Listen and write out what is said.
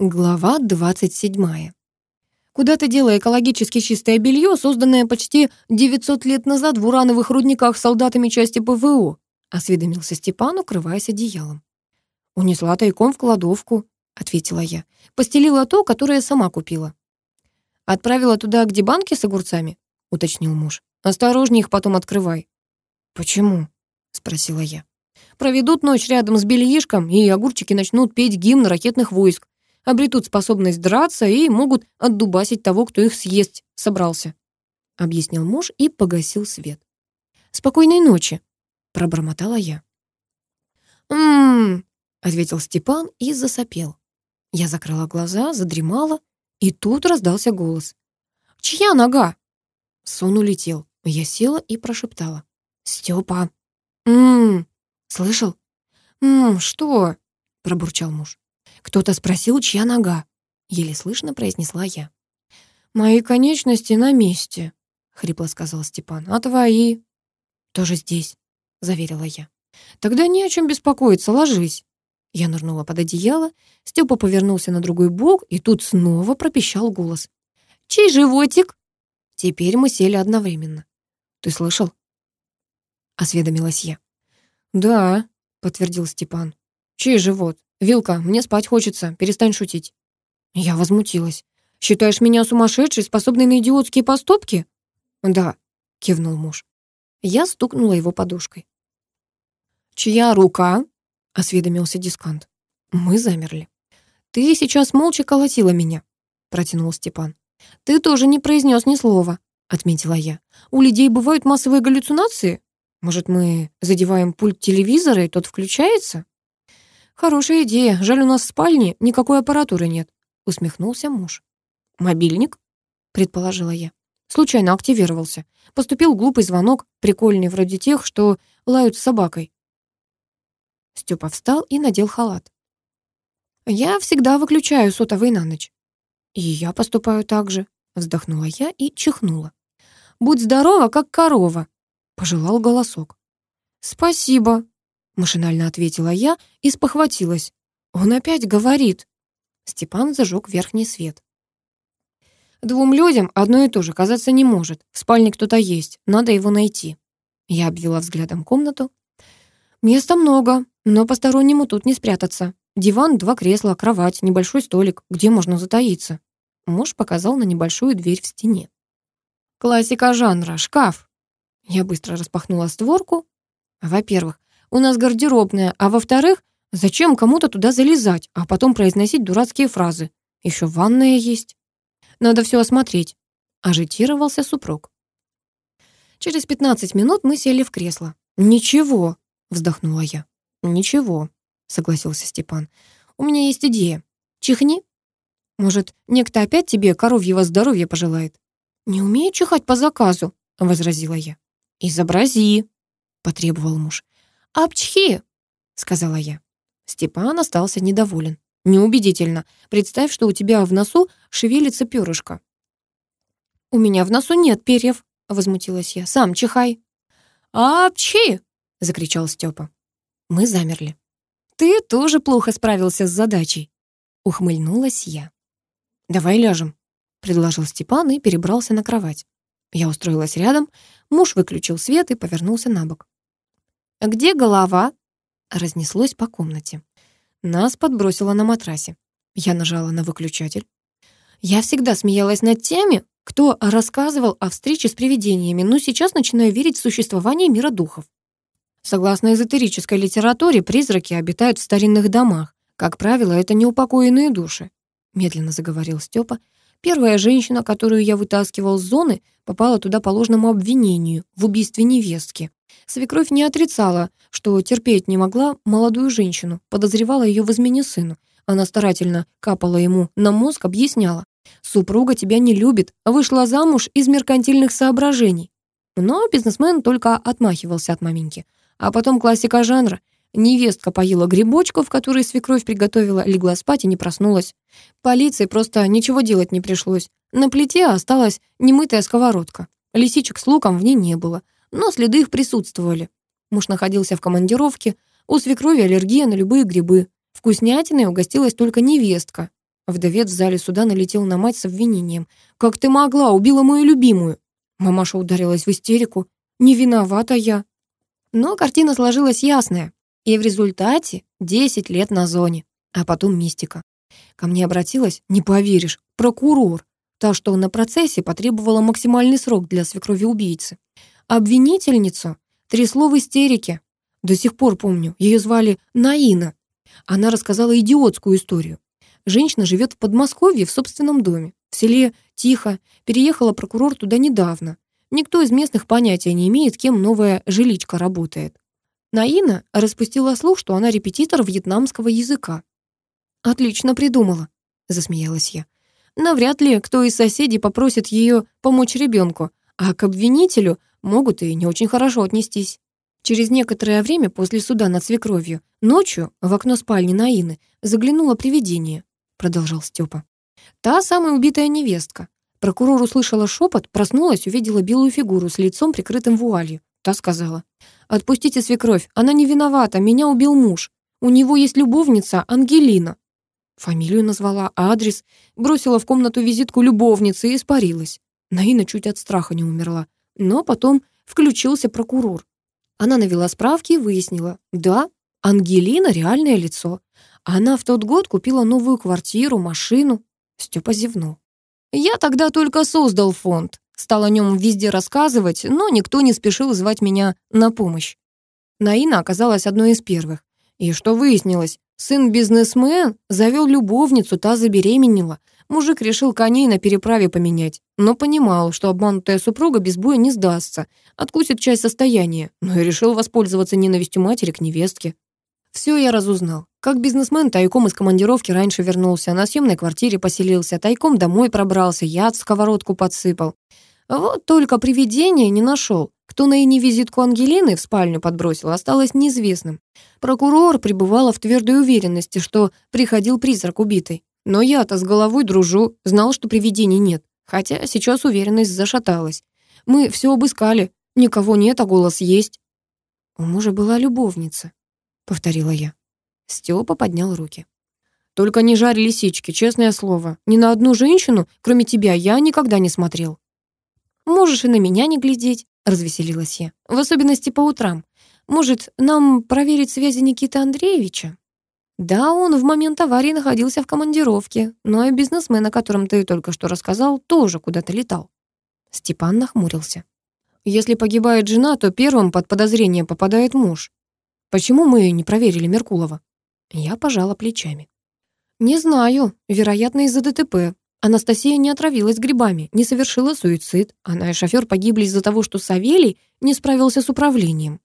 Глава 27. Куда ты дело экологически чистое белье, созданное почти 900 лет назад в урановых рудниках солдатами части ПВО? Осведомился Степан, укрываясь одеялом. Унесла тайком в кладовку, ответила я. Постелила то, которое сама купила. Отправила туда, где банки с огурцами, уточнил муж. Осторожней их потом открывай. Почему? спросила я. Проведут ночь рядом с бельишком, и огурчики начнут петь гимн ракетных войск обретут способность драться и могут отдубасить того, кто их съесть собрался», — объяснил муж и погасил свет. «Спокойной ночи», — пробормотала я. «М-м-м», ответил Степан и засопел. Я закрыла глаза, задремала, и тут раздался голос. «Чья нога?» Сон улетел. Я села и прошептала. «Стёпа!» «М-м-м!» «Слышал?» «М-м, что?» — пробурчал муж. Кто-то спросил, чья нога. Еле слышно произнесла я. «Мои конечности на месте», — хрипло сказал Степан. «А твои?» «Тоже здесь», — заверила я. «Тогда не о чем беспокоиться, ложись». Я нырнула под одеяло, Степа повернулся на другой бок, и тут снова пропищал голос. «Чей животик?» Теперь мы сели одновременно. «Ты слышал?» — осведомилась я. «Да», — подтвердил Степан. Чей живот? Вилка, мне спать хочется, перестань шутить. Я возмутилась. Считаешь меня сумасшедшей, способной на идиотские поступки? Да, кивнул муж. Я стукнула его подушкой. «Чья рука?» — осведомился дискант. Мы замерли. «Ты сейчас молча колотила меня», — протянул Степан. «Ты тоже не произнес ни слова», — отметила я. «У людей бывают массовые галлюцинации? Может, мы задеваем пульт телевизора, и тот включается?» «Хорошая идея. Жаль, у нас в спальне никакой аппаратуры нет», — усмехнулся муж. «Мобильник?» — предположила я. Случайно активировался. Поступил глупый звонок, прикольный вроде тех, что лают с собакой. Степа встал и надел халат. «Я всегда выключаю сотовый на ночь». «И я поступаю так же», — вздохнула я и чихнула. «Будь здорова, как корова», — пожелал голосок. «Спасибо», Машинально ответила я и спохватилась. «Он опять говорит!» Степан зажег верхний свет. «Двум людям одно и то же казаться не может. В спальне кто-то есть, надо его найти». Я обвела взглядом комнату. «Места много, но постороннему тут не спрятаться. Диван, два кресла, кровать, небольшой столик, где можно затаиться». Муж показал на небольшую дверь в стене. «Классика жанра, шкаф». Я быстро распахнула створку. Во-первых, у нас гардеробная, а во-вторых, зачем кому-то туда залезать, а потом произносить дурацкие фразы? Еще ванная есть. Надо все осмотреть», — ажитировался супруг. Через 15 минут мы сели в кресло. «Ничего», — вздохнула я. «Ничего», — согласился Степан. «У меня есть идея. Чихни. Может, некто опять тебе коровьего здоровья пожелает?» «Не умею чихать по заказу», — возразила я. «Изобрази», — потребовал муж. «Апчхи!» — сказала я. Степан остался недоволен. «Неубедительно. Представь, что у тебя в носу шевелится перышко». «У меня в носу нет перьев», — возмутилась я. «Сам чихай». «Апчхи!» — закричал Степа. Мы замерли. «Ты тоже плохо справился с задачей», — ухмыльнулась я. «Давай ляжем», — предложил Степан и перебрался на кровать. Я устроилась рядом, муж выключил свет и повернулся на бок. «Где голова?» Разнеслось по комнате. Нас подбросило на матрасе. Я нажала на выключатель. Я всегда смеялась над теми, кто рассказывал о встрече с привидениями, но сейчас начинаю верить в существование мира духов. Согласно эзотерической литературе, призраки обитают в старинных домах. Как правило, это неупокоенные души, медленно заговорил Степа. Первая женщина, которую я вытаскивал с зоны, попала туда по ложному обвинению в убийстве невестки. Свекровь не отрицала, что терпеть не могла молодую женщину, подозревала ее в измене сыну. Она старательно капала ему на мозг, объясняла. «Супруга тебя не любит, а вышла замуж из меркантильных соображений». Но бизнесмен только отмахивался от маменьки. А потом классика жанра. Невестка поела грибочков, которые свекровь приготовила, легла спать и не проснулась. Полиции просто ничего делать не пришлось. На плите осталась немытая сковородка. Лисичек с луком в ней не было, но следы их присутствовали. Муж находился в командировке, у свекрови аллергия на любые грибы. Вкуснятиной угостилась только невестка. Вдовец в зале суда налетел на мать с обвинением. «Как ты могла? Убила мою любимую!» Мамаша ударилась в истерику. «Не виновата я!» Но картина сложилась ясная. И в результате 10 лет на зоне, а потом мистика. Ко мне обратилась, не поверишь, прокурор, та, что на процессе потребовала максимальный срок для свекрови убийцы. Обвинительницу трясло в истерике. До сих пор помню, ее звали Наина. Она рассказала идиотскую историю. Женщина живет в Подмосковье в собственном доме, в селе Тихо. Переехала прокурор туда недавно. Никто из местных понятия не имеет, кем новая жиличка работает. Наина распустила слух, что она репетитор вьетнамского языка. «Отлично придумала», — засмеялась я. «Навряд ли кто из соседей попросит ее помочь ребенку, а к обвинителю могут и не очень хорошо отнестись». Через некоторое время после суда над свекровью ночью в окно спальни Наины заглянуло привидение, продолжал Степа. Та самая убитая невестка. Прокурор услышала шепот, проснулась, увидела белую фигуру с лицом прикрытым вуалью. Та сказала, «Отпустите свекровь, она не виновата, меня убил муж. У него есть любовница Ангелина». Фамилию назвала, а адрес, бросила в комнату визитку любовницы и испарилась. Наина чуть от страха не умерла, но потом включился прокурор. Она навела справки и выяснила, да, Ангелина — реальное лицо. Она в тот год купила новую квартиру, машину. Степа зевнул. «Я тогда только создал фонд. Стал о нем везде рассказывать, но никто не спешил звать меня на помощь. Наина оказалась одной из первых. И что выяснилось? Сын бизнесмен завел любовницу, та забеременела. Мужик решил коней на переправе поменять, но понимал, что обманутая супруга без боя не сдастся, откусит часть состояния, но и решил воспользоваться ненавистью матери к невестке. Все я разузнал. Как бизнесмен тайком из командировки раньше вернулся, на съемной квартире поселился, тайком домой пробрался, яд в сковородку подсыпал. Вот только привидения не нашел. Кто на ине визитку Ангелины в спальню подбросил, осталось неизвестным. Прокурор пребывала в твердой уверенности, что приходил призрак убитый. Но я-то с головой дружу, знал, что привидений нет. Хотя сейчас уверенность зашаталась. Мы все обыскали, никого нет, а голос есть. «У мужа была любовница», — повторила я. Степа поднял руки. «Только не жарь лисички, честное слово. Ни на одну женщину, кроме тебя, я никогда не смотрел». «Можешь и на меня не глядеть», — развеселилась я. «В особенности по утрам. Может, нам проверить связи Никиты Андреевича?» «Да, он в момент аварии находился в командировке, но и бизнесмен, о котором ты только что рассказал, тоже куда-то летал». Степан нахмурился. «Если погибает жена, то первым под подозрение попадает муж. Почему мы не проверили Меркулова?» Я пожала плечами. «Не знаю. Вероятно, из-за ДТП. Анастасия не отравилась грибами, не совершила суицид. Она и шофер погибли из-за того, что Савелий не справился с управлением.